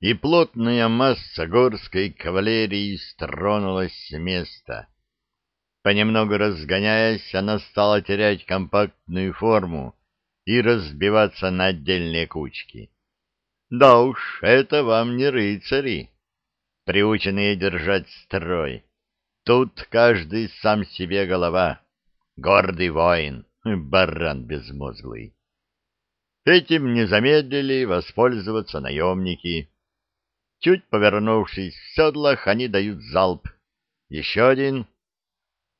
и плотная масса горской кавалерии стронулась с места. Понемногу разгоняясь, она стала терять компактную форму и разбиваться на отдельные кучки. Да уж, это вам не рыцари, приученные держать строй. Тут каждый сам себе голова, гордый воин, баран безмозглый. Этим не замедлили воспользоваться наемники. Чуть повернувшись в седлах, они дают залп. Еще один.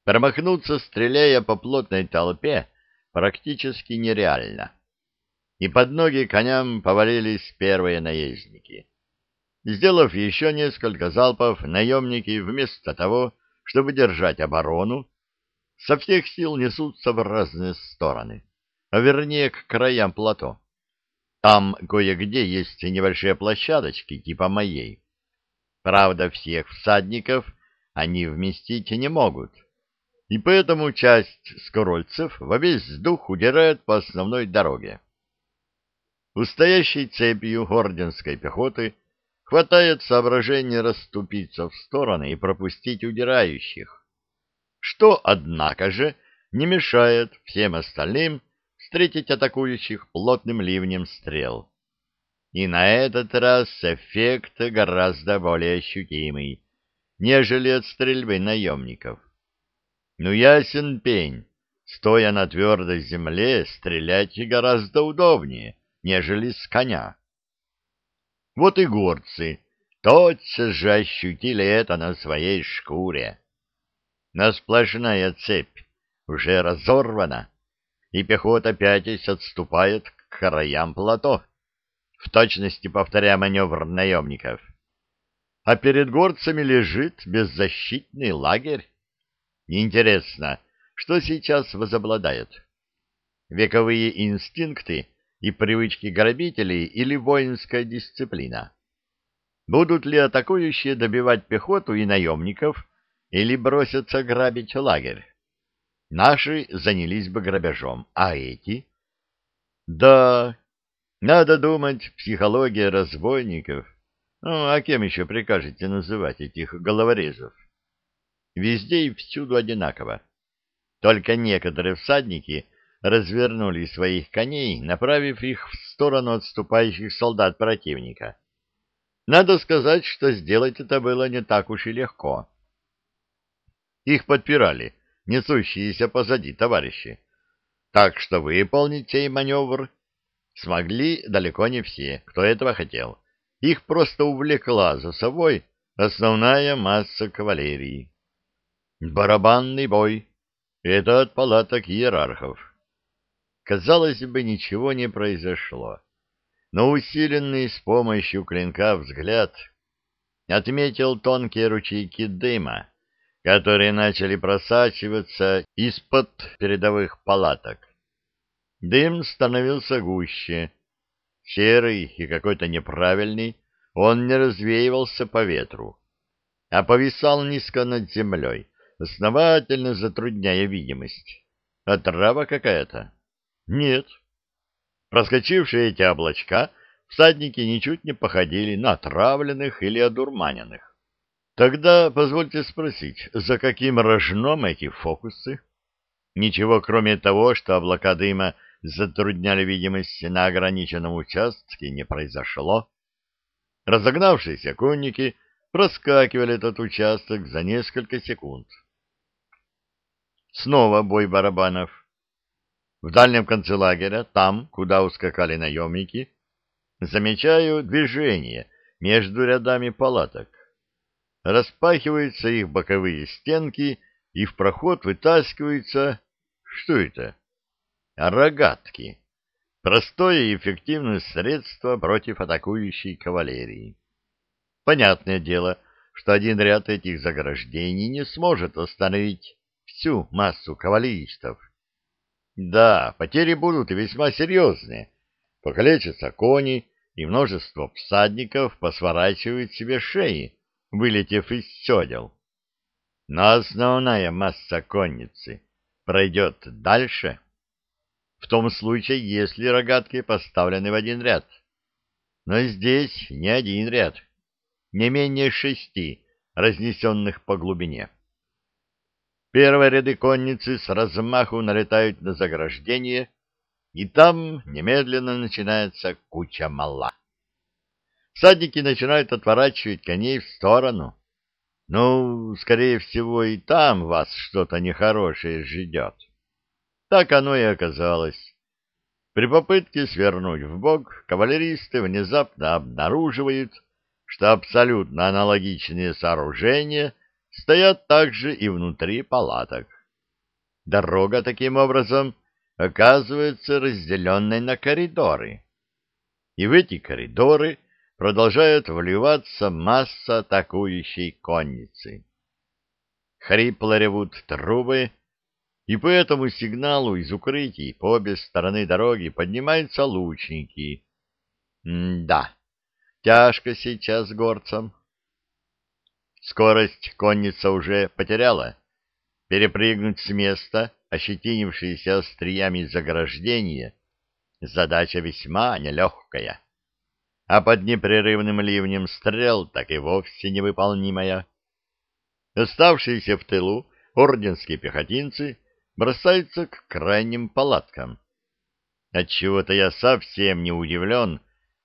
Промахнуться, стреляя по плотной толпе, практически нереально. И под ноги коням повалились первые наездники. Сделав еще несколько залпов, наемники вместо того, чтобы держать оборону, со всех сил несутся в разные стороны, а вернее к краям плато. Там кое-где есть небольшие площадочки, типа моей. Правда, всех всадников они вместить не могут, и поэтому часть скорольцев во весь дух удирает по основной дороге. У стоящей цепью орденской пехоты хватает соображения расступиться в стороны и пропустить удирающих, что, однако же, не мешает всем остальным встретить атакующих плотным ливнем стрел. И на этот раз эффект гораздо более ощутимый, нежели от стрельбы наемников. Ну, ясен пень, стоя на твердой земле, стрелять гораздо удобнее, нежели с коня. Вот и горцы тотчас же ощутили это на своей шкуре. Но сплошная цепь уже разорвана, и пехота пятясь отступает к краям плато, в точности повторяя маневр наемников. А перед горцами лежит беззащитный лагерь. Интересно, что сейчас возобладает? Вековые инстинкты и привычки грабителей или воинская дисциплина? Будут ли атакующие добивать пехоту и наемников или бросятся грабить лагерь? Наши занялись бы грабежом, а эти? Да, надо думать, психология разбойников. Ну, а кем еще прикажете называть этих головорезов? Везде и всюду одинаково. Только некоторые всадники развернули своих коней, направив их в сторону отступающих солдат противника. Надо сказать, что сделать это было не так уж и легко. Их подпирали несущиеся позади товарищи, так что выполнить сей маневр смогли далеко не все, кто этого хотел. Их просто увлекла за собой основная масса кавалерии. Барабанный бой — это от палаток иерархов. Казалось бы, ничего не произошло. Но усиленный с помощью клинка взгляд отметил тонкие ручейки дыма, которые начали просачиваться из-под передовых палаток. Дым становился гуще. Серый и какой-то неправильный, он не развеивался по ветру, а повисал низко над землей, основательно затрудняя видимость. Отрава какая-то. Нет. Проскочившие эти облачка всадники ничуть не походили на отравленных или одурманенных. Тогда позвольте спросить, за каким рожном эти фокусы? Ничего, кроме того, что облака дыма затрудняли видимость на ограниченном участке, не произошло. Разогнавшиеся конники проскакивали этот участок за несколько секунд. Снова бой барабанов. В дальнем конце лагеря, там, куда ускакали наемники, замечаю движение между рядами палаток. Распахиваются их боковые стенки, и в проход вытаскиваются... Что это? Рогатки. Простое и эффективное средство против атакующей кавалерии. Понятное дело, что один ряд этих заграждений не сможет остановить всю массу кавалеристов. Да, потери будут и весьма серьезные. Покалечатся кони, и множество всадников посворачивают себе шеи, вылетев из седел. Но основная масса конницы пройдет дальше, в том случае, если рогатки поставлены в один ряд. но здесь не один ряд, не менее шести, разнесенных по глубине. Первые ряды конницы с размаху налетают на заграждение, и там немедленно начинается куча мала. Всадники начинают отворачивать коней в сторону. Ну, скорее всего, и там вас что-то нехорошее ждет. Так оно и оказалось. При попытке свернуть в бок кавалеристы внезапно обнаруживают, что абсолютно аналогичные сооружения стоят также и внутри палаток. Дорога таким образом оказывается разделенной на коридоры. И в эти коридоры продолжает вливаться масса атакующей конницы. Хрипло ревут трубы, и по этому сигналу из укрытий по обе стороны дороги поднимаются лучники. М да, тяжко сейчас горцам. Скорость конница уже потеряла. Перепрыгнуть с места, ощетинившиеся остриями заграждения, задача весьма нелегкая. А под непрерывным ливнем стрел так и вовсе невыполнимая. Оставшиеся в тылу орденские пехотинцы — бросаются к крайним палаткам. Отчего-то я совсем не удивлен,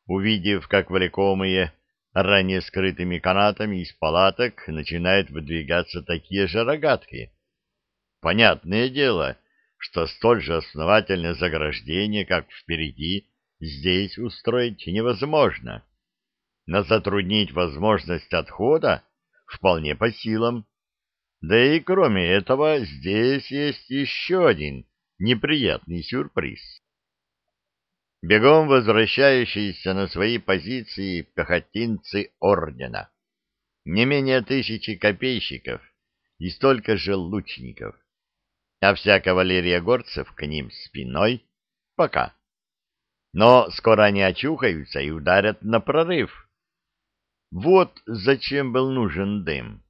увидев, как влекомые ранее скрытыми канатами из палаток начинают выдвигаться такие же рогатки. Понятное дело, что столь же основательное заграждение, как впереди, здесь устроить невозможно. Но затруднить возможность отхода вполне по силам. Да и кроме этого, здесь есть еще один неприятный сюрприз. Бегом возвращающиеся на свои позиции пехотинцы ордена. Не менее тысячи копейщиков и столько же лучников. А вся кавалерия горцев к ним спиной пока. Но скоро они очухаются и ударят на прорыв. Вот зачем был нужен дым.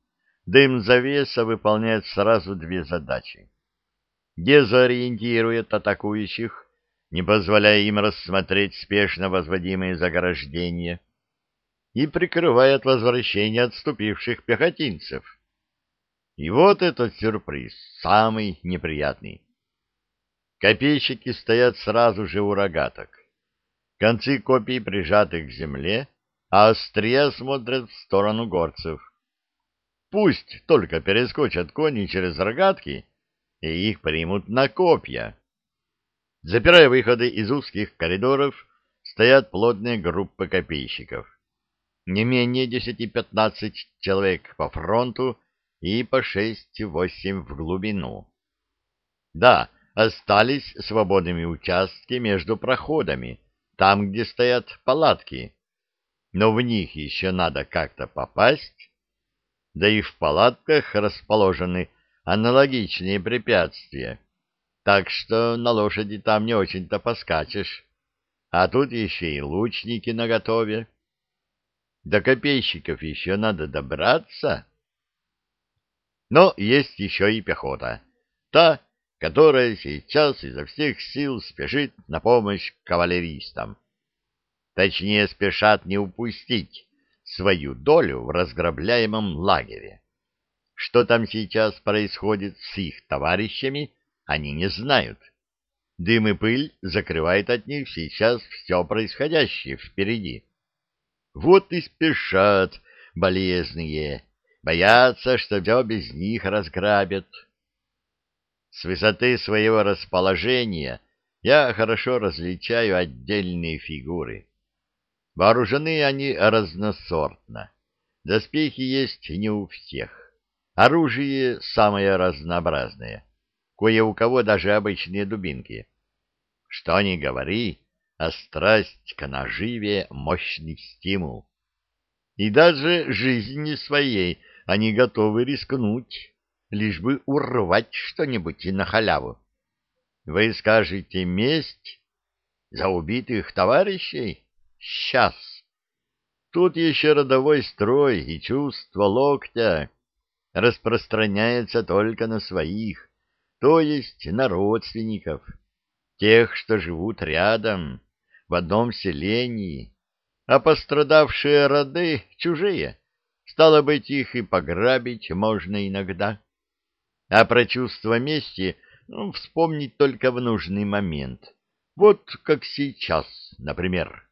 Дым завеса выполняет сразу две задачи. Дезориентирует атакующих, не позволяя им рассмотреть спешно возводимые заграждения, и прикрывает возвращение отступивших пехотинцев. И вот этот сюрприз, самый неприятный. Копейщики стоят сразу же у рогаток. Концы копий прижаты к земле, а острия смотрят в сторону горцев. Пусть только перескочат кони через рогатки, и их примут на копья. Запирая выходы из узких коридоров, стоят плотные группы копейщиков. Не менее десяти-пятнадцать человек по фронту и по шесть-восемь в глубину. Да, остались свободными участки между проходами, там, где стоят палатки, но в них еще надо как-то попасть, да и в палатках расположены аналогичные препятствия, так что на лошади там не очень-то поскачешь. А тут еще и лучники наготове. До копейщиков еще надо добраться. Но есть еще и пехота, та, которая сейчас изо всех сил спешит на помощь кавалеристам. Точнее, спешат не упустить свою долю в разграбляемом лагере. Что там сейчас происходит с их товарищами, они не знают. Дым и пыль закрывает от них сейчас все происходящее впереди. Вот и спешат болезные, боятся, что все без них разграбят. С высоты своего расположения я хорошо различаю отдельные фигуры. Вооружены они разносортно. Доспехи есть не у всех. Оружие самое разнообразное. Кое у кого даже обычные дубинки. Что ни говори, а страсть к наживе — мощный стимул. И даже жизни своей они готовы рискнуть, лишь бы урвать что-нибудь и на халяву. Вы скажете «месть» за убитых товарищей? Сейчас. Тут еще родовой строй и чувство локтя распространяется только на своих, то есть на родственников, тех, что живут рядом, в одном селении. а пострадавшие роды чужие. Стало быть, их и пограбить можно иногда. А про чувство мести ну, вспомнить только в нужный момент. Вот как сейчас, например.